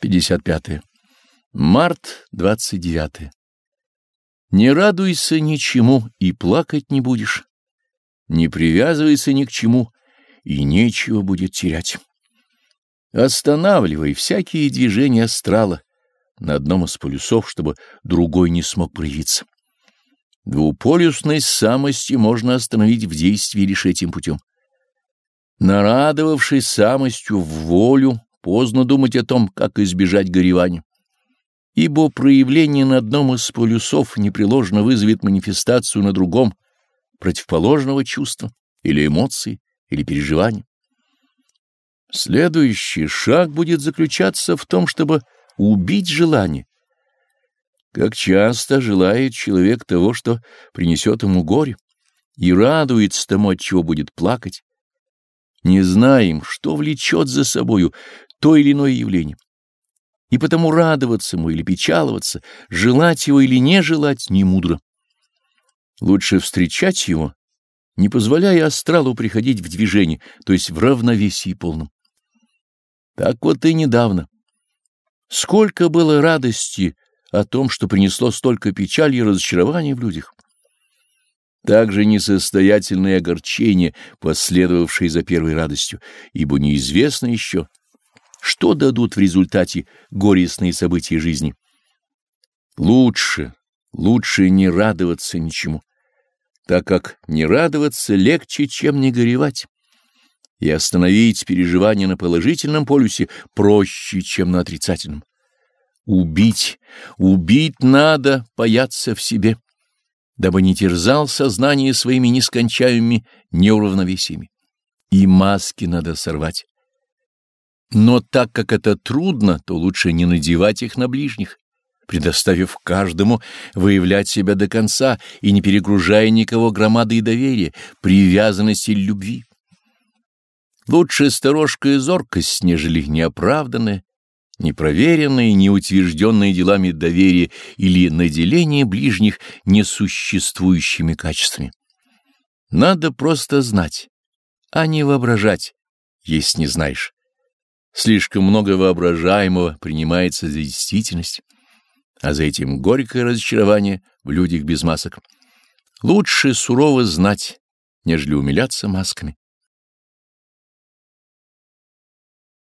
55. Март 29. Не радуйся ничему и плакать не будешь. Не привязывайся ни к чему и нечего будет терять. Останавливай всякие движения астрала на одном из полюсов, чтобы другой не смог проявиться. Двуполюсность самости можно остановить в действии лишь этим путем. Нарадовавшись самостью в волю, поздно думать о том, как избежать горевания. Ибо проявление на одном из полюсов непреложно вызовет манифестацию на другом, противоположного чувства или эмоции, или переживания. Следующий шаг будет заключаться в том, чтобы убить желание. Как часто желает человек того, что принесет ему горе, и радуется тому, от чего будет плакать. Не знаем, что влечет за собою то или иное явление. И потому радоваться ему или печаловаться, желать его или не желать не мудро. Лучше встречать его, не позволяя астралу приходить в движение, то есть в равновесии полном. Так вот и недавно. Сколько было радости о том, что принесло столько печали и разочарования в людях. Также несостоятельное огорчение, последовавшее за первой радостью, ибо неизвестно еще, что дадут в результате горестные события жизни? Лучше, лучше не радоваться ничему, так как не радоваться легче, чем не горевать. И остановить переживание на положительном полюсе проще, чем на отрицательном. Убить, убить надо, бояться в себе, дабы не терзал сознание своими нескончаемыми неуравновесиями. И маски надо сорвать. Но так как это трудно, то лучше не надевать их на ближних, предоставив каждому выявлять себя до конца и не перегружая никого громадой доверия, привязанности или любви. Лучше сторожка и зоркость, нежели неоправданное, непроверенное, неутвержденное делами доверие или наделение ближних несуществующими качествами. Надо просто знать, а не воображать, если не знаешь. Слишком много воображаемого принимается за действительность, а за этим горькое разочарование в людях без масок. Лучше сурово знать, нежели умиляться масками.